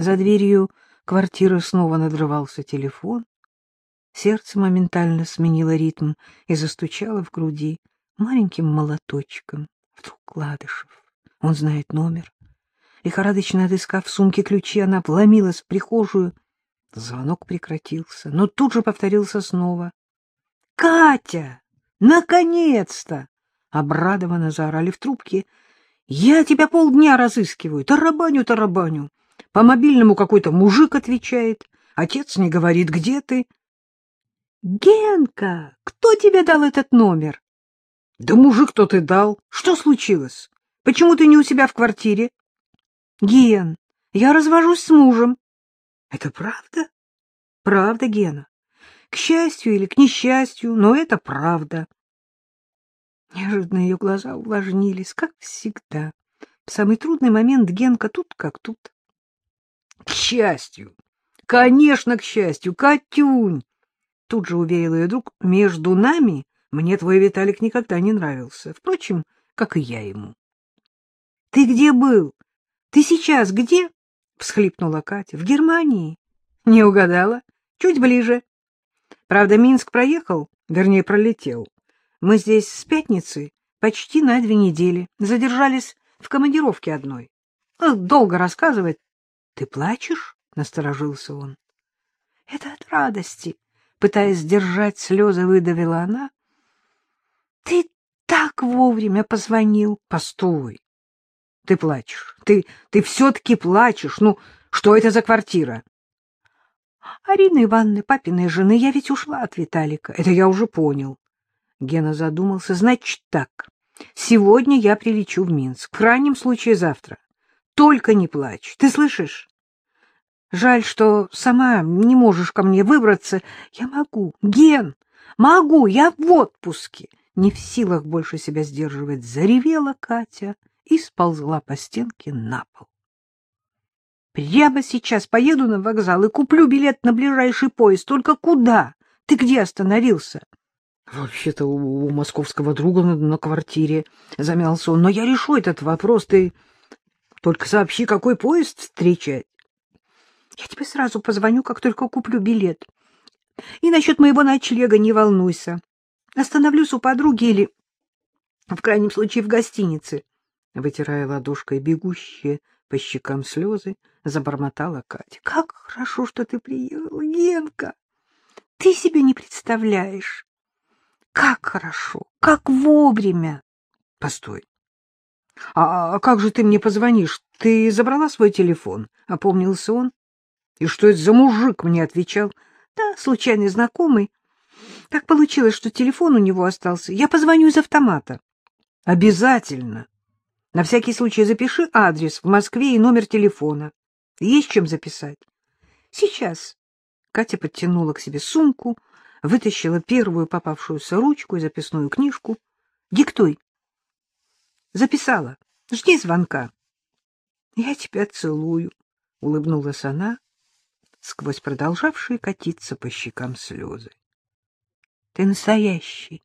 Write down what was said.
За дверью квартиры снова надрывался телефон. Сердце моментально сменило ритм и застучало в груди маленьким молоточком. Вдруг Ладышев. Он знает номер. Лихорадочно отыскав в сумке ключи, она вломилась в прихожую. Звонок прекратился, но тут же повторился снова. — Катя! Наконец-то! — обрадованно заорали в трубке. — Я тебя полдня разыскиваю. Тарабаню, тарабаню. По мобильному какой-то мужик отвечает. Отец не говорит, где ты. — Генка, кто тебе дал этот номер? — Да мужик кто ты дал. Что случилось? Почему ты не у себя в квартире? — Ген, я развожусь с мужем. — Это правда? — Правда, Гена. К счастью или к несчастью, но это правда. Неожиданно ее глаза увлажнились, как всегда. В самый трудный момент Генка тут как тут. — К счастью! Конечно, к счастью! Катюнь! Тут же уверил ее друг, между нами мне твой Виталик никогда не нравился. Впрочем, как и я ему. — Ты где был? Ты сейчас где? — всхлипнула Катя. — В Германии. — Не угадала. Чуть ближе. Правда, Минск проехал, вернее, пролетел. Мы здесь с пятницы почти на две недели. Задержались в командировке одной. Долго рассказывать. — Ты плачешь? — насторожился он. — Это от радости. Пытаясь сдержать слезы, выдавила она. — Ты так вовремя позвонил. — Постой. Ты плачешь. Ты, ты все-таки плачешь. Ну, что это за квартира? Арины Ивановны, папиной жены, я ведь ушла от Виталика. Это я уже понял. Гена задумался. Значит так, сегодня я прилечу в Минск. В крайнем случае завтра. Только не плачь. Ты слышишь? Жаль, что сама не можешь ко мне выбраться. Я могу. Ген, могу. Я в отпуске. Не в силах больше себя сдерживать. Заревела Катя и сползла по стенке на пол. Прямо сейчас поеду на вокзал и куплю билет на ближайший поезд. Только куда? Ты где остановился? — Вообще-то у, у московского друга на, на квартире, — замялся он. — Но я решу этот вопрос. Ты только сообщи, какой поезд встречать. — Я тебе сразу позвоню, как только куплю билет. И насчет моего ночлега не волнуйся. Остановлюсь у подруги или, в крайнем случае, в гостинице. Вытирая ладошкой бегущие по щекам слезы, забормотала Катя. — Как хорошо, что ты приехала, Генка! Ты себе не представляешь! Как хорошо, как вовремя! Постой. А, а как же ты мне позвонишь? Ты забрала свой телефон? Опомнился он. И что это за мужик мне отвечал? Да, случайный знакомый. Так получилось, что телефон у него остался. Я позвоню из автомата. Обязательно. На всякий случай запиши адрес в Москве и номер телефона. Есть чем записать? Сейчас. Катя подтянула к себе сумку, вытащила первую попавшуюся ручку и записную книжку. Диктуй. Записала. Жди звонка. Я тебя целую, улыбнулась она, сквозь продолжавшие катиться по щекам слезы. Ты настоящий,